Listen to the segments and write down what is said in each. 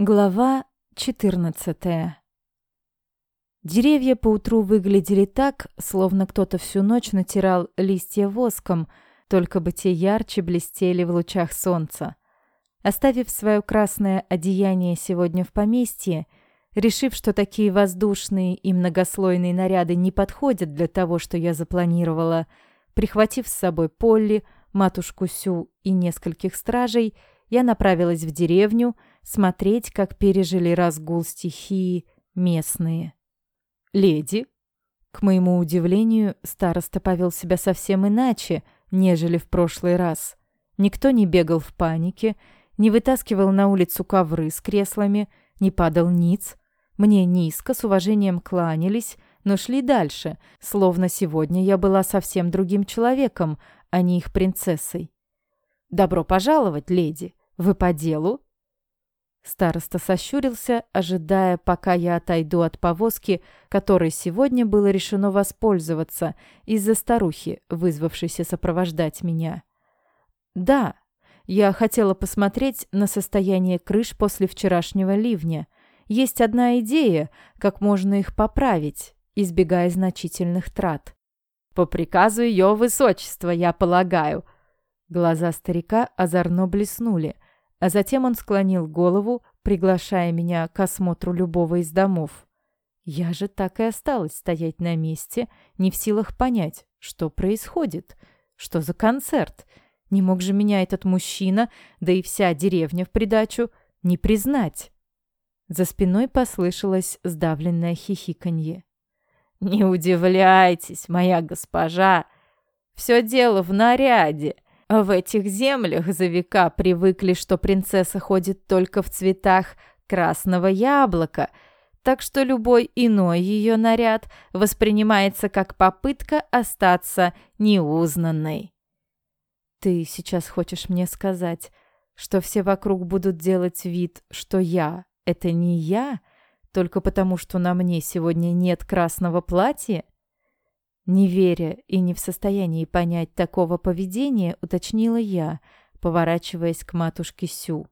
Глава 14 Деревья поутру выглядели так, словно кто-то всю ночь натирал листья воском, только бы те ярче блестели в лучах солнца. Оставив свое красное одеяние сегодня в поместье, решив, что такие воздушные и многослойные наряды не подходят для того, что я запланировала, прихватив с собой Полли, матушку Сю и нескольких стражей, я направилась в деревню смотреть, как пережили разгул стихии местные. «Леди!» К моему удивлению, староста повел себя совсем иначе, нежели в прошлый раз. Никто не бегал в панике, не вытаскивал на улицу ковры с креслами, не падал ниц. Мне низко, с уважением кланялись, но шли дальше, словно сегодня я была совсем другим человеком, а не их принцессой. «Добро пожаловать, леди! Вы по делу?» Староста сощурился, ожидая, пока я отойду от повозки, которой сегодня было решено воспользоваться из-за старухи, вызвавшейся сопровождать меня. «Да, я хотела посмотреть на состояние крыш после вчерашнего ливня. Есть одна идея, как можно их поправить, избегая значительных трат. По приказу ее высочества, я полагаю». Глаза старика озорно блеснули, а затем он склонил голову, приглашая меня к осмотру любого из домов. Я же так и осталась стоять на месте, не в силах понять, что происходит, что за концерт. Не мог же меня этот мужчина, да и вся деревня в придачу, не признать. За спиной послышалось сдавленное хихиканье. «Не удивляйтесь, моя госпожа, все дело в наряде. В этих землях за века привыкли, что принцесса ходит только в цветах красного яблока, так что любой иной ее наряд воспринимается как попытка остаться неузнанной. Ты сейчас хочешь мне сказать, что все вокруг будут делать вид, что я — это не я, только потому, что на мне сегодня нет красного платья? Не веря и не в состоянии понять такого поведения, уточнила я, поворачиваясь к матушке Сю.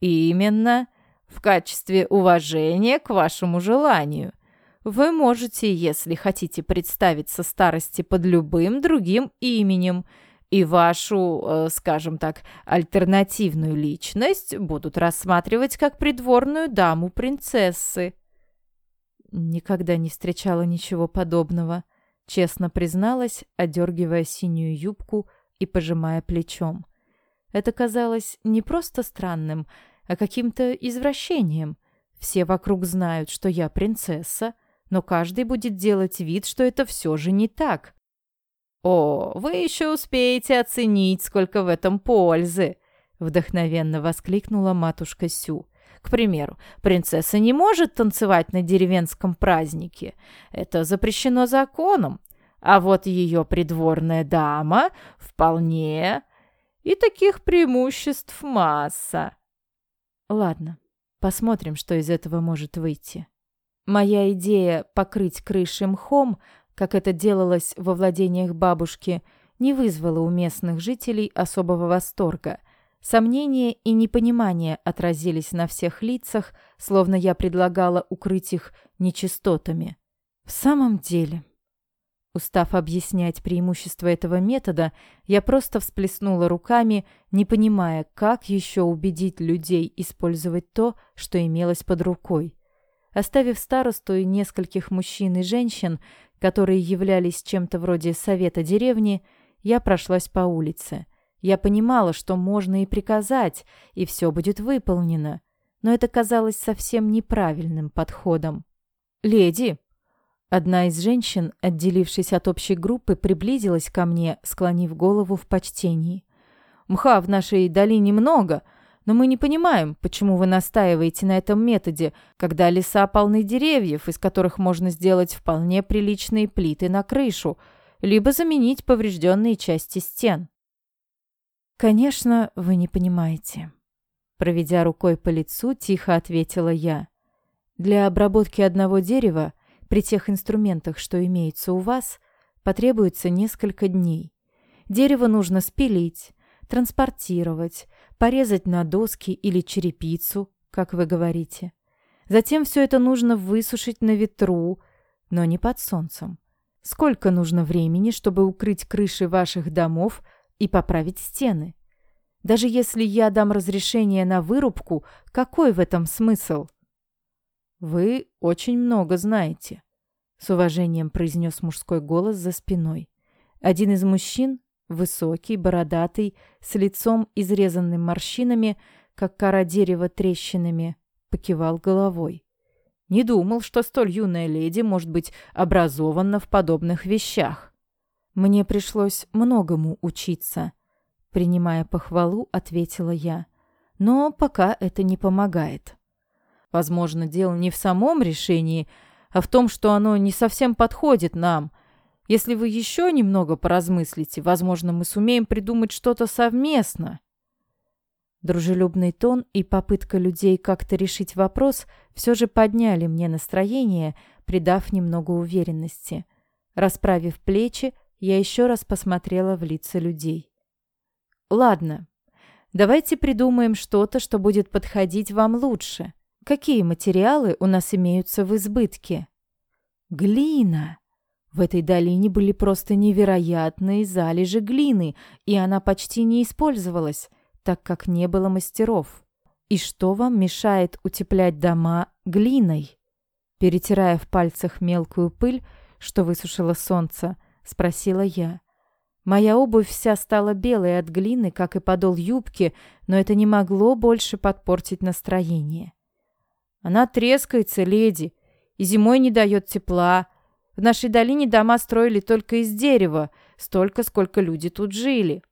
«Именно в качестве уважения к вашему желанию. Вы можете, если хотите представиться старости под любым другим именем, и вашу, э, скажем так, альтернативную личность будут рассматривать как придворную даму принцессы». Никогда не встречала ничего подобного. Честно призналась, одергивая синюю юбку и пожимая плечом. Это казалось не просто странным, а каким-то извращением. Все вокруг знают, что я принцесса, но каждый будет делать вид, что это все же не так. «О, вы еще успеете оценить, сколько в этом пользы!» Вдохновенно воскликнула матушка Сю. К примеру, принцесса не может танцевать на деревенском празднике. Это запрещено законом. А вот ее придворная дама вполне... И таких преимуществ масса. Ладно, посмотрим, что из этого может выйти. Моя идея покрыть крыши мхом, как это делалось во владениях бабушки, не вызвала у местных жителей особого восторга – Сомнения и непонимание отразились на всех лицах, словно я предлагала укрыть их нечистотами. В самом деле... Устав объяснять преимущество этого метода, я просто всплеснула руками, не понимая, как еще убедить людей использовать то, что имелось под рукой. Оставив старосту и нескольких мужчин и женщин, которые являлись чем-то вроде совета деревни, я прошлась по улице. Я понимала, что можно и приказать, и все будет выполнено, но это казалось совсем неправильным подходом. «Леди!» Одна из женщин, отделившись от общей группы, приблизилась ко мне, склонив голову в почтении. «Мха в нашей долине много, но мы не понимаем, почему вы настаиваете на этом методе, когда леса полны деревьев, из которых можно сделать вполне приличные плиты на крышу, либо заменить поврежденные части стен». «Конечно, вы не понимаете». Проведя рукой по лицу, тихо ответила я. «Для обработки одного дерева, при тех инструментах, что имеются у вас, потребуется несколько дней. Дерево нужно спилить, транспортировать, порезать на доски или черепицу, как вы говорите. Затем все это нужно высушить на ветру, но не под солнцем. Сколько нужно времени, чтобы укрыть крыши ваших домов и поправить стены? Даже если я дам разрешение на вырубку, какой в этом смысл? Вы очень много знаете, с уважением произнес мужской голос за спиной. Один из мужчин, высокий, бородатый, с лицом изрезанным морщинами, как кора дерева трещинами, покивал головой. Не думал, что столь юная леди может быть образована в подобных вещах. Мне пришлось многому учиться. Принимая похвалу, ответила я. Но пока это не помогает. Возможно, дело не в самом решении, а в том, что оно не совсем подходит нам. Если вы еще немного поразмыслите, возможно, мы сумеем придумать что-то совместно. Дружелюбный тон и попытка людей как-то решить вопрос все же подняли мне настроение, придав немного уверенности. Расправив плечи, я еще раз посмотрела в лица людей. «Ладно, давайте придумаем что-то, что будет подходить вам лучше. Какие материалы у нас имеются в избытке?» «Глина!» В этой долине были просто невероятные залежи глины, и она почти не использовалась так как не было мастеров. И что вам мешает утеплять дома глиной? Перетирая в пальцах мелкую пыль, что высушило солнце, спросила я. Моя обувь вся стала белой от глины, как и подол юбки, но это не могло больше подпортить настроение. Она трескается, леди, и зимой не дает тепла. В нашей долине дома строили только из дерева, столько, сколько люди тут жили.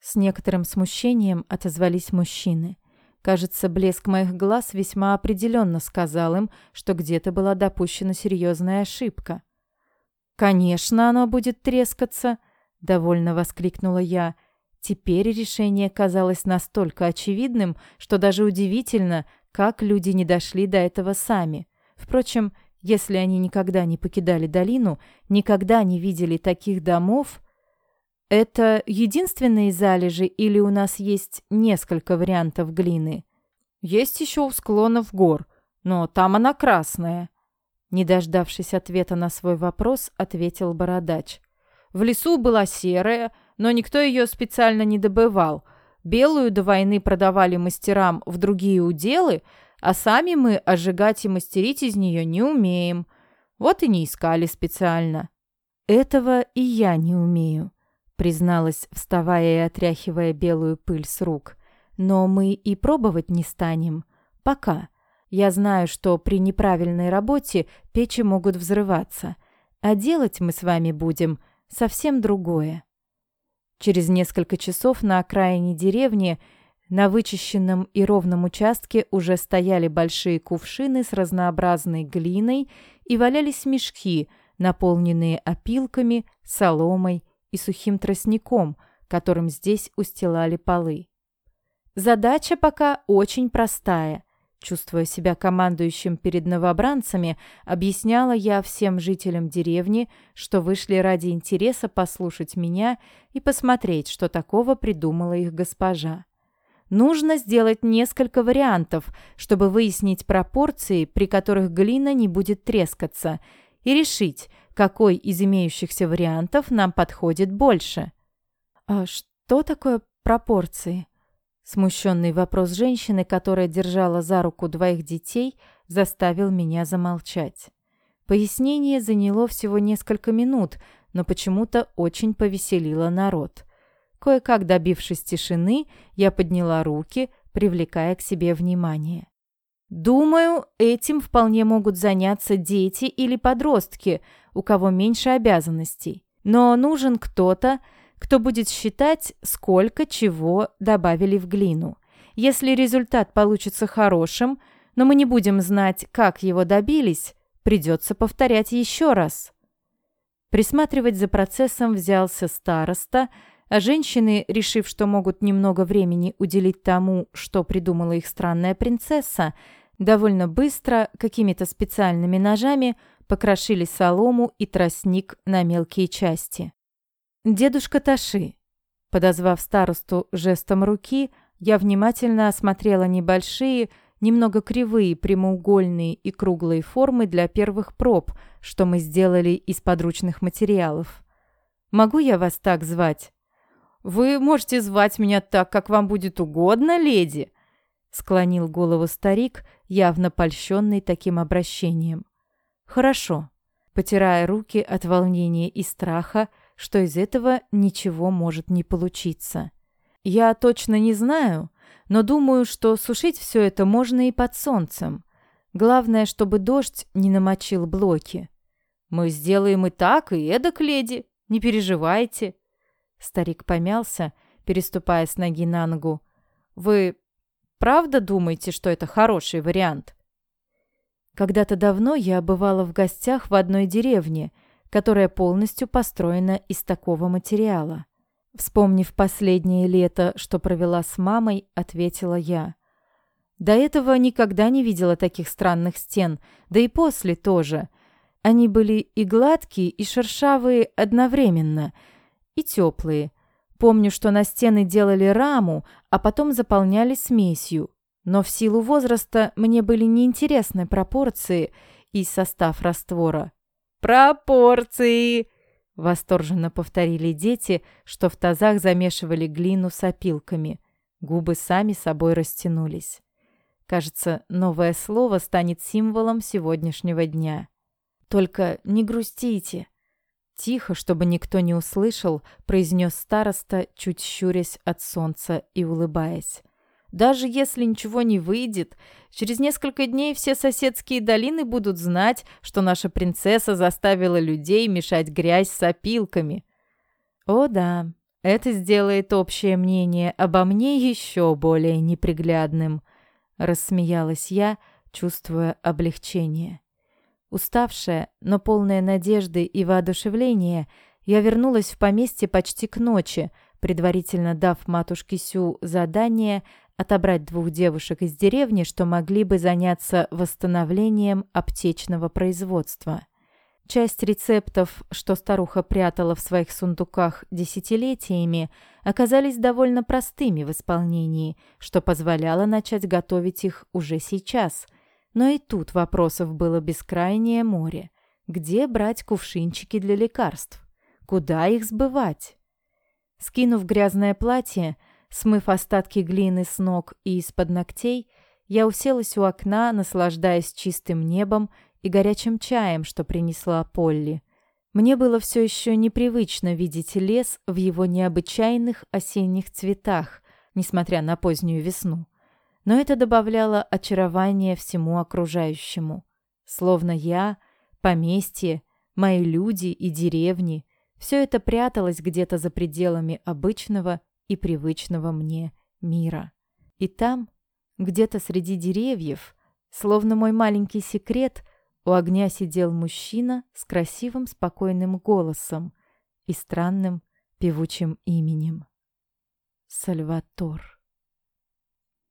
С некоторым смущением отозвались мужчины. Кажется, блеск моих глаз весьма определенно сказал им, что где-то была допущена серьезная ошибка. «Конечно, оно будет трескаться!» — довольно воскликнула я. Теперь решение казалось настолько очевидным, что даже удивительно, как люди не дошли до этого сами. Впрочем, если они никогда не покидали долину, никогда не видели таких домов, это единственные залежи или у нас есть несколько вариантов глины? Есть еще у склонов гор, но там она красная. Не дождавшись ответа на свой вопрос, ответил бородач. В лесу была серая, но никто ее специально не добывал. Белую до войны продавали мастерам в другие уделы, а сами мы ожигать и мастерить из нее не умеем. Вот и не искали специально. Этого и я не умею призналась, вставая и отряхивая белую пыль с рук. Но мы и пробовать не станем. Пока. Я знаю, что при неправильной работе печи могут взрываться. А делать мы с вами будем совсем другое. Через несколько часов на окраине деревни на вычищенном и ровном участке уже стояли большие кувшины с разнообразной глиной и валялись мешки, наполненные опилками, соломой и сухим тростником, которым здесь устилали полы. Задача пока очень простая. Чувствуя себя командующим перед новобранцами, объясняла я всем жителям деревни, что вышли ради интереса послушать меня и посмотреть, что такого придумала их госпожа. Нужно сделать несколько вариантов, чтобы выяснить пропорции, при которых глина не будет трескаться, и решить, какой из имеющихся вариантов нам подходит больше. А что такое пропорции? Смущенный вопрос женщины, которая держала за руку двоих детей, заставил меня замолчать. Пояснение заняло всего несколько минут, но почему-то очень повеселило народ. Кое-как добившись тишины, я подняла руки, привлекая к себе внимание. Думаю, этим вполне могут заняться дети или подростки, у кого меньше обязанностей. Но нужен кто-то, кто будет считать, сколько чего добавили в глину. Если результат получится хорошим, но мы не будем знать, как его добились, придется повторять еще раз. Присматривать за процессом взялся староста, а женщины, решив, что могут немного времени уделить тому, что придумала их странная принцесса, довольно быстро, какими-то специальными ножами, покрошили солому и тростник на мелкие части. «Дедушка Таши», подозвав старосту жестом руки, я внимательно осмотрела небольшие, немного кривые, прямоугольные и круглые формы для первых проб, что мы сделали из подручных материалов. Могу я вас так звать? Вы можете звать меня так, как вам будет угодно, леди, склонил голову старик, явно польщенный таким обращением. Хорошо, потирая руки от волнения и страха, что из этого ничего может не получиться. Я точно не знаю, но думаю, что сушить все это можно и под солнцем. Главное, чтобы дождь не намочил блоки. Мы сделаем и так, и эдак, леди. Не переживайте. Старик помялся, переступая с ноги на ногу. Вы правда думаете, что это хороший вариант? Когда-то давно я бывала в гостях в одной деревне, которая полностью построена из такого материала. Вспомнив последнее лето, что провела с мамой, ответила я. До этого никогда не видела таких странных стен, да и после тоже. Они были и гладкие, и шершавые одновременно, и теплые. Помню, что на стены делали раму, а потом заполняли смесью. Но в силу возраста мне были неинтересны пропорции и состав раствора. «Пропорции!» Восторженно повторили дети, что в тазах замешивали глину с опилками. Губы сами собой растянулись. Кажется, новое слово станет символом сегодняшнего дня. Только не грустите. Тихо, чтобы никто не услышал, произнес староста, чуть щурясь от солнца и улыбаясь. Даже если ничего не выйдет, через несколько дней все соседские долины будут знать, что наша принцесса заставила людей мешать грязь с опилками. О да, это сделает общее мнение обо мне еще более неприглядным, рассмеялась я, чувствуя облегчение. Уставшая, но полная надежды и воодушевления, я вернулась в поместье почти к ночи, предварительно дав матушке Сю задание отобрать двух девушек из деревни, что могли бы заняться восстановлением аптечного производства. Часть рецептов, что старуха прятала в своих сундуках десятилетиями, оказались довольно простыми в исполнении, что позволяло начать готовить их уже сейчас. Но и тут вопросов было бескрайнее море. Где брать кувшинчики для лекарств? Куда их сбывать? Скинув грязное платье, Смыв остатки глины с ног и из-под ногтей, я уселась у окна, наслаждаясь чистым небом и горячим чаем, что принесла Полли. Мне было все еще непривычно видеть лес в его необычайных осенних цветах, несмотря на позднюю весну. Но это добавляло очарования всему окружающему. Словно я, поместье, мои люди и деревни — все это пряталось где-то за пределами обычного и привычного мне мира. И там, где-то среди деревьев, словно мой маленький секрет, у огня сидел мужчина с красивым спокойным голосом и странным певучим именем. Сальватор.